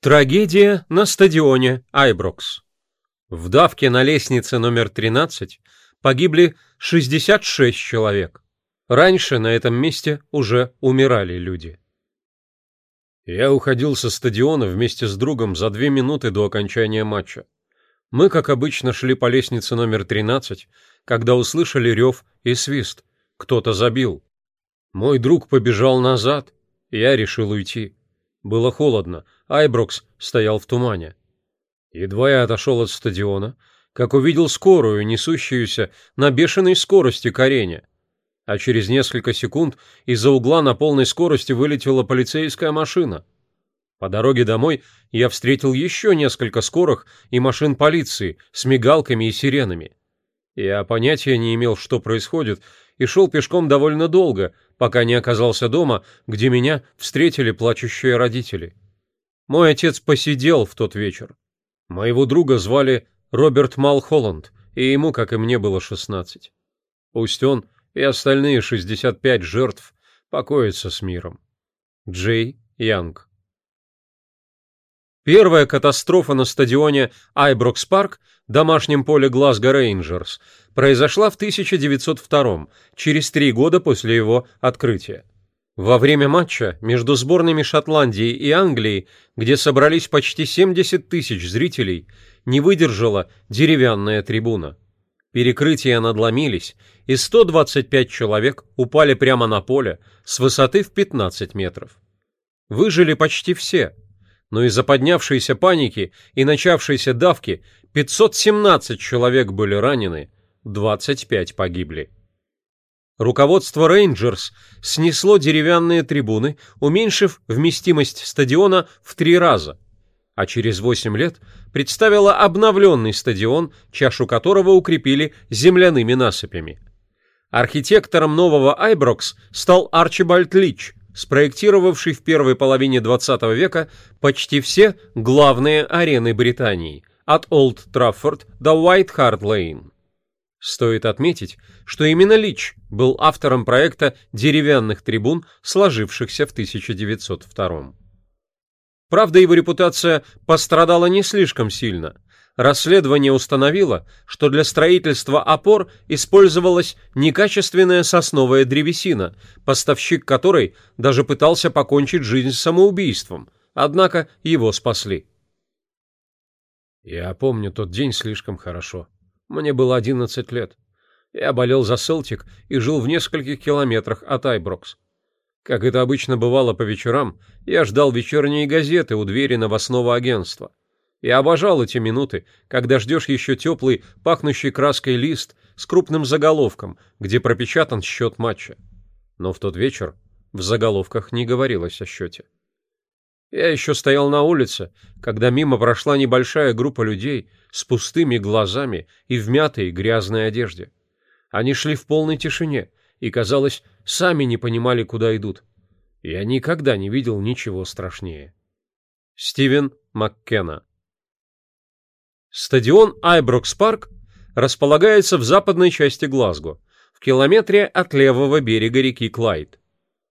Трагедия на стадионе Айброкс. В давке на лестнице номер 13 погибли 66 человек. Раньше на этом месте уже умирали люди. Я уходил со стадиона вместе с другом за две минуты до окончания матча. Мы, как обычно, шли по лестнице номер 13, когда услышали рев и свист. Кто-то забил. Мой друг побежал назад, я решил уйти. Было холодно, Айброкс стоял в тумане. Едва я отошел от стадиона, как увидел скорую, несущуюся на бешеной скорости к арене. А через несколько секунд из-за угла на полной скорости вылетела полицейская машина. По дороге домой я встретил еще несколько скорых и машин полиции с мигалками и сиренами. Я понятия не имел, что происходит, и шел пешком довольно долго, пока не оказался дома, где меня встретили плачущие родители. Мой отец посидел в тот вечер. Моего друга звали Роберт Малхолланд, и ему, как и мне, было шестнадцать. Пусть он и остальные шестьдесят пять жертв покоятся с миром. Джей Янг Первая катастрофа на стадионе Айброкс Парк, домашнем поле Глазго Рейнджерс, произошла в 1902 через три года после его открытия. Во время матча между сборными Шотландии и Англии, где собрались почти 70 тысяч зрителей, не выдержала деревянная трибуна. Перекрытия надломились, и 125 человек упали прямо на поле с высоты в 15 метров. Выжили почти все – но из-за поднявшейся паники и начавшейся давки 517 человек были ранены, 25 погибли. Руководство Рейнджерс снесло деревянные трибуны, уменьшив вместимость стадиона в три раза, а через 8 лет представило обновленный стадион, чашу которого укрепили земляными насыпями. Архитектором нового Айброкс стал Арчибальд Лич – спроектировавший в первой половине XX века почти все главные арены Британии, от Олд Траффорд до Уайт Харт Лейн. Стоит отметить, что именно Лич был автором проекта деревянных трибун, сложившихся в 1902 Правда, его репутация пострадала не слишком сильно. Расследование установило, что для строительства опор использовалась некачественная сосновая древесина, поставщик которой даже пытался покончить жизнь самоубийством, однако его спасли. Я помню тот день слишком хорошо. Мне было 11 лет. Я болел за Селтик и жил в нескольких километрах от Айброкс. Как это обычно бывало по вечерам, я ждал вечерние газеты у двери новостного агентства — я обожал эти минуты, когда ждешь еще теплый, пахнущий краской лист с крупным заголовком, где пропечатан счет матча. Но в тот вечер в заголовках не говорилось о счете. Я еще стоял на улице, когда мимо прошла небольшая группа людей с пустыми глазами и в мятой грязной одежде. Они шли в полной тишине и, казалось, сами не понимали, куда идут. Я никогда не видел ничего страшнее. Стивен Маккена Стадион Айброкс Парк располагается в западной части Глазго, в километре от левого берега реки Клайд.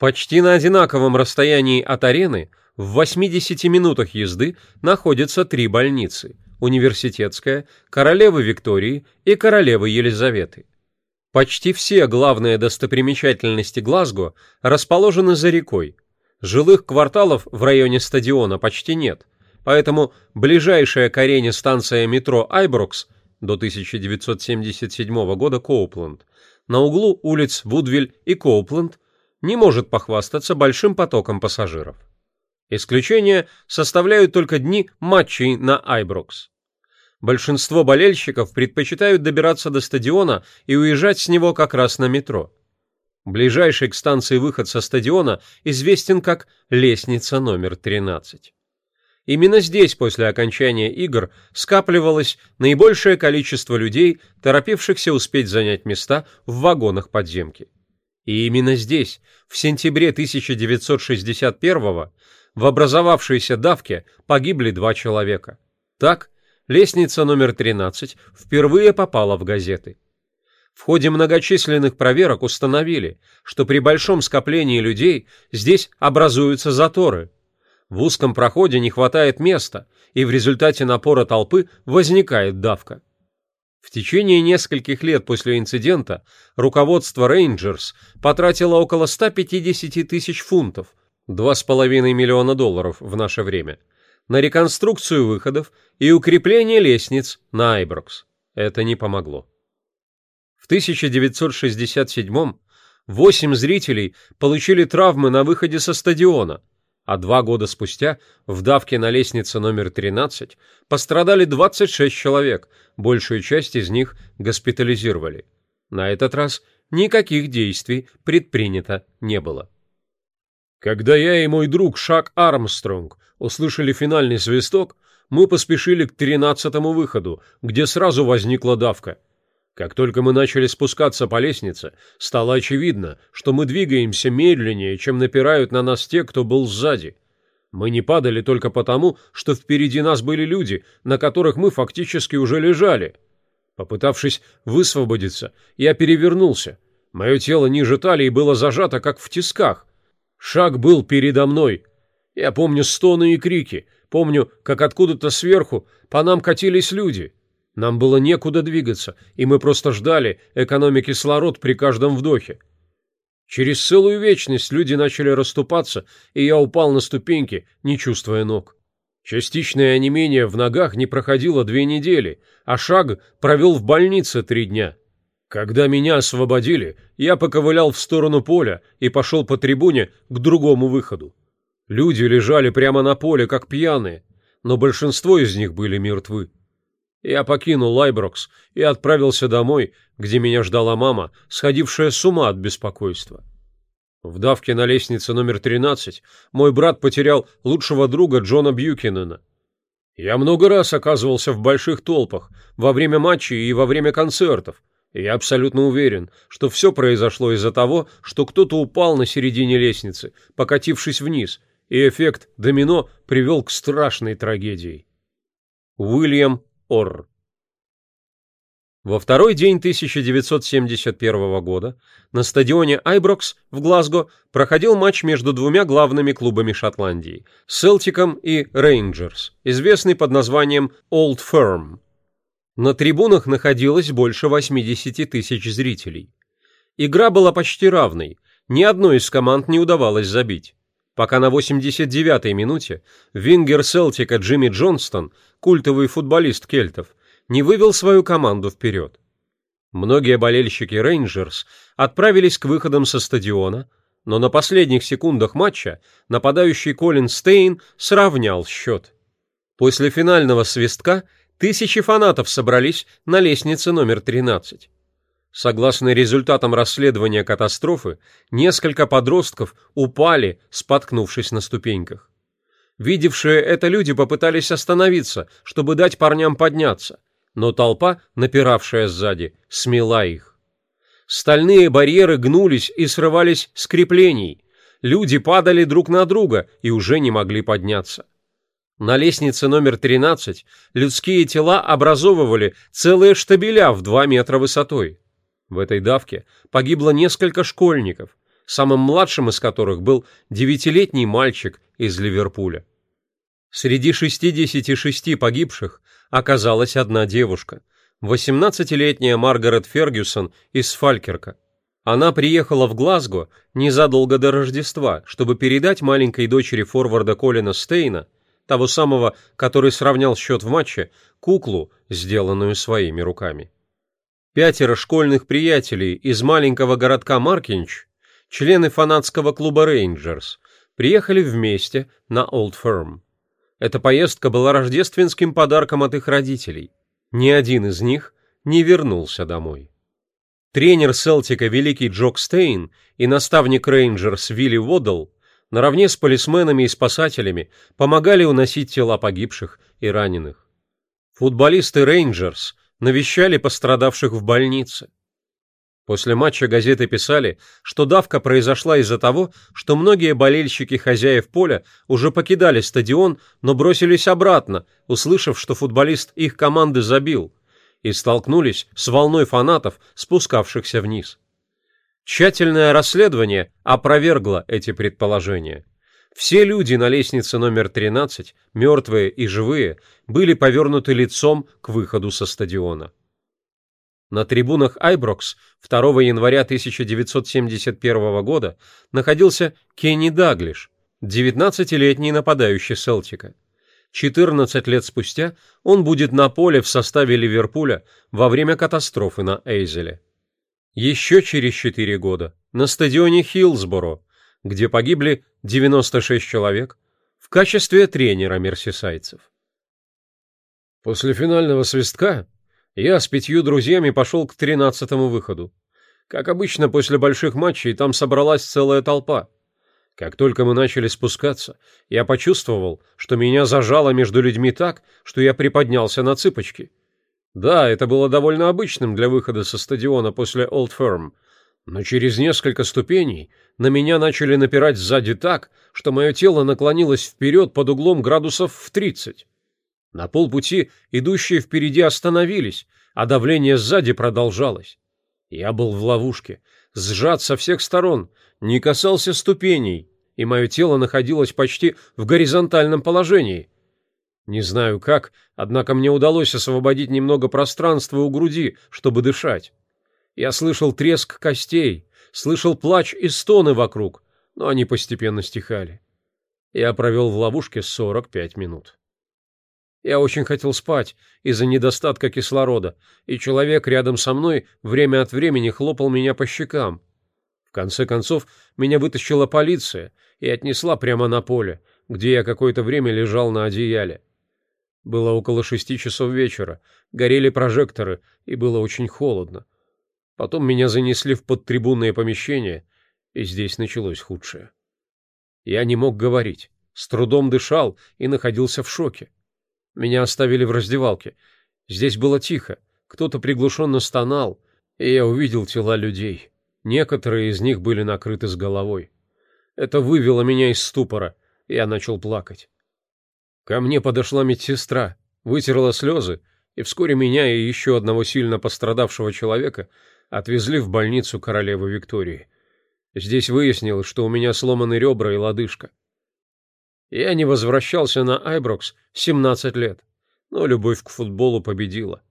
Почти на одинаковом расстоянии от арены, в 80 минутах езды, находятся три больницы – Университетская, Королевы Виктории и Королевы Елизаветы. Почти все главные достопримечательности Глазго расположены за рекой. Жилых кварталов в районе стадиона почти нет – поэтому ближайшая к арене станция метро Айброкс до 1977 года Коупленд на углу улиц Вудвиль и Коупленд не может похвастаться большим потоком пассажиров. Исключение составляют только дни матчей на Айброкс. Большинство болельщиков предпочитают добираться до стадиона и уезжать с него как раз на метро. Ближайший к станции выход со стадиона известен как лестница номер 13. Именно здесь после окончания игр скапливалось наибольшее количество людей, торопившихся успеть занять места в вагонах подземки. И именно здесь, в сентябре 1961 в образовавшейся давке погибли два человека. Так, лестница номер 13 впервые попала в газеты. В ходе многочисленных проверок установили, что при большом скоплении людей здесь образуются заторы – В узком проходе не хватает места, и в результате напора толпы возникает давка. В течение нескольких лет после инцидента руководство Рейнджерс потратило около 150 тысяч фунтов, 2,5 миллиона долларов в наше время, на реконструкцию выходов и укрепление лестниц на Айброкс. Это не помогло. В 1967 восемь зрителей получили травмы на выходе со стадиона, а два года спустя в давке на лестнице номер 13 пострадали 26 человек, большую часть из них госпитализировали. На этот раз никаких действий предпринято не было. Когда я и мой друг Шак Армстронг услышали финальный свисток, мы поспешили к тринадцатому выходу, где сразу возникла давка – как только мы начали спускаться по лестнице, стало очевидно, что мы двигаемся медленнее, чем напирают на нас те, кто был сзади. Мы не падали только потому, что впереди нас были люди, на которых мы фактически уже лежали. Попытавшись высвободиться, я перевернулся. Мое тело ниже талии было зажато, как в тисках. Шаг был передо мной. Я помню стоны и крики, помню, как откуда-то сверху по нам катились люди — нам было некуда двигаться, и мы просто ждали, экономя кислород при каждом вдохе. Через целую вечность люди начали расступаться, и я упал на ступеньки, не чувствуя ног. Частичное онемение в ногах не проходило две недели, а шаг провел в больнице три дня. Когда меня освободили, я поковылял в сторону поля и пошел по трибуне к другому выходу. Люди лежали прямо на поле, как пьяные, но большинство из них были мертвы. Я покинул Лайброкс и отправился домой, где меня ждала мама, сходившая с ума от беспокойства. В давке на лестнице номер 13 мой брат потерял лучшего друга Джона Бьюкинена. Я много раз оказывался в больших толпах, во время матчей и во время концертов, и я абсолютно уверен, что все произошло из-за того, что кто-то упал на середине лестницы, покатившись вниз, и эффект домино привел к страшной трагедии. Уильям Ор. Во второй день 1971 года на стадионе Айброкс в Глазго проходил матч между двумя главными клубами Шотландии – Селтиком и Рейнджерс, известный под названием Old Firm. На трибунах находилось больше 80 тысяч зрителей. Игра была почти равной, ни одной из команд не удавалось забить пока на 89-й минуте вингер Селтика Джимми Джонстон, культовый футболист кельтов, не вывел свою команду вперед. Многие болельщики Рейнджерс отправились к выходам со стадиона, но на последних секундах матча нападающий Колин Стейн сравнял счет. После финального свистка тысячи фанатов собрались на лестнице номер 13. Согласно результатам расследования катастрофы, несколько подростков упали, споткнувшись на ступеньках. Видевшие это люди попытались остановиться, чтобы дать парням подняться, но толпа, напиравшая сзади, смела их. Стальные барьеры гнулись и срывались с креплений. Люди падали друг на друга и уже не могли подняться. На лестнице номер 13 людские тела образовывали целые штабеля в 2 метра высотой. В этой давке погибло несколько школьников, самым младшим из которых был девятилетний мальчик из Ливерпуля. Среди 66 погибших оказалась одна девушка, 18-летняя Маргарет Фергюсон из Фалькерка. Она приехала в Глазго незадолго до Рождества, чтобы передать маленькой дочери форварда Колина Стейна, того самого, который сравнял счет в матче, куклу, сделанную своими руками. Пятеро школьных приятелей из маленького городка Маркинч, члены фанатского клуба Рейнджерс, приехали вместе на Олд Фирм. Эта поездка была рождественским подарком от их родителей. Ни один из них не вернулся домой. Тренер Селтика великий Джок Стейн и наставник Рейнджерс Вилли Уоддел наравне с полисменами и спасателями помогали уносить тела погибших и раненых. Футболисты Рейнджерс навещали пострадавших в больнице. После матча газеты писали, что давка произошла из-за того, что многие болельщики хозяев поля уже покидали стадион, но бросились обратно, услышав, что футболист их команды забил, и столкнулись с волной фанатов, спускавшихся вниз. Тщательное расследование опровергло эти предположения. Все люди на лестнице номер 13, мертвые и живые, были повернуты лицом к выходу со стадиона. На трибунах Айброкс 2 января 1971 года находился Кенни Даглиш, 19-летний нападающий Селтика. 14 лет спустя он будет на поле в составе Ливерпуля во время катастрофы на Эйзеле. Еще через 4 года на стадионе Хиллсборо, где погибли 96 человек, в качестве тренера мерсисайцев. После финального свистка я с пятью друзьями пошел к тринадцатому выходу. Как обычно, после больших матчей там собралась целая толпа. Как только мы начали спускаться, я почувствовал, что меня зажало между людьми так, что я приподнялся на цыпочки. Да, это было довольно обычным для выхода со стадиона после Old Firm, но через несколько ступеней на меня начали напирать сзади так, что мое тело наклонилось вперед под углом градусов в тридцать. На полпути идущие впереди остановились, а давление сзади продолжалось. Я был в ловушке, сжат со всех сторон, не касался ступеней, и мое тело находилось почти в горизонтальном положении. Не знаю как, однако мне удалось освободить немного пространства у груди, чтобы дышать. Я слышал треск костей, слышал плач и стоны вокруг, но они постепенно стихали. Я провел в ловушке 45 минут. Я очень хотел спать из-за недостатка кислорода, и человек рядом со мной время от времени хлопал меня по щекам. В конце концов, меня вытащила полиция и отнесла прямо на поле, где я какое-то время лежал на одеяле. Было около шести часов вечера, горели прожекторы, и было очень холодно. Потом меня занесли в подтрибунное помещение, и здесь началось худшее. Я не мог говорить, с трудом дышал и находился в шоке. Меня оставили в раздевалке. Здесь было тихо, кто-то приглушенно стонал, и я увидел тела людей. Некоторые из них были накрыты с головой. Это вывело меня из ступора, и я начал плакать. Ко мне подошла медсестра, вытерла слезы, и вскоре меня и еще одного сильно пострадавшего человека отвезли в больницу королевы Виктории. Здесь выяснилось, что у меня сломаны ребра и лодыжка. Я не возвращался на Айброкс 17 лет, но любовь к футболу победила.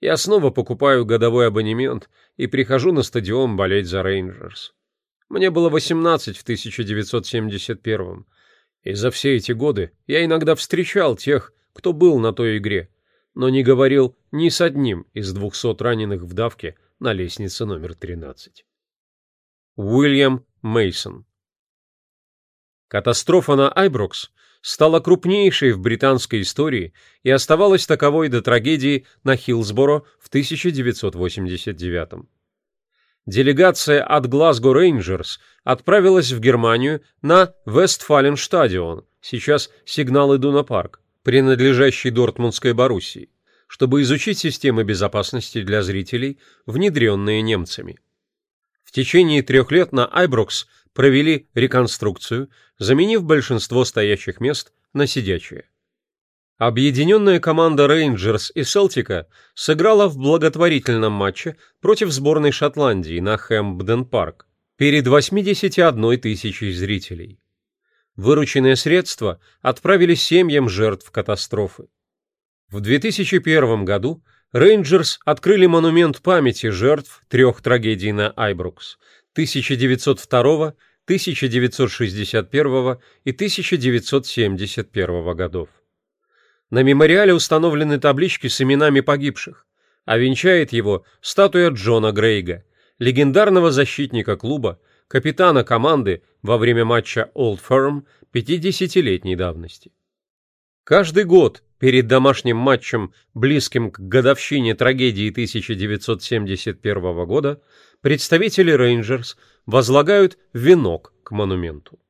Я снова покупаю годовой абонемент и прихожу на стадион болеть за Рейнджерс. Мне было 18 в 1971 и за все эти годы я иногда встречал тех, кто был на той игре, но не говорил ни с одним из 200 раненых в давке на лестнице номер 13. Уильям Мейсон. Катастрофа на Айброкс стала крупнейшей в британской истории и оставалась таковой до трагедии на Хиллсборо в 1989 Делегация от Глазго Рейнджерс отправилась в Германию на Вестфаленштадион, сейчас Сигнал Идуна Парк, принадлежащий Дортмундской Боруссии, чтобы изучить системы безопасности для зрителей, внедренные немцами. В течение трех лет на Айброкс провели реконструкцию, заменив большинство стоящих мест на сидячие. Объединенная команда Рейнджерс и Селтика сыграла в благотворительном матче против сборной Шотландии на Хэмпден-парк перед 81 тысячей зрителей. Вырученные средства отправили семьям жертв катастрофы. В 2001 году Рейнджерс открыли монумент памяти жертв трех трагедий на Айбрукс 1902, 1961 и 1971 годов. На мемориале установлены таблички с именами погибших, а венчает его статуя Джона Грейга, легендарного защитника клуба, капитана команды во время матча Old Firm 50-летней давности. Каждый год перед домашним матчем, близким к годовщине трагедии 1971 года, представители Рейнджерс возлагают венок к монументу.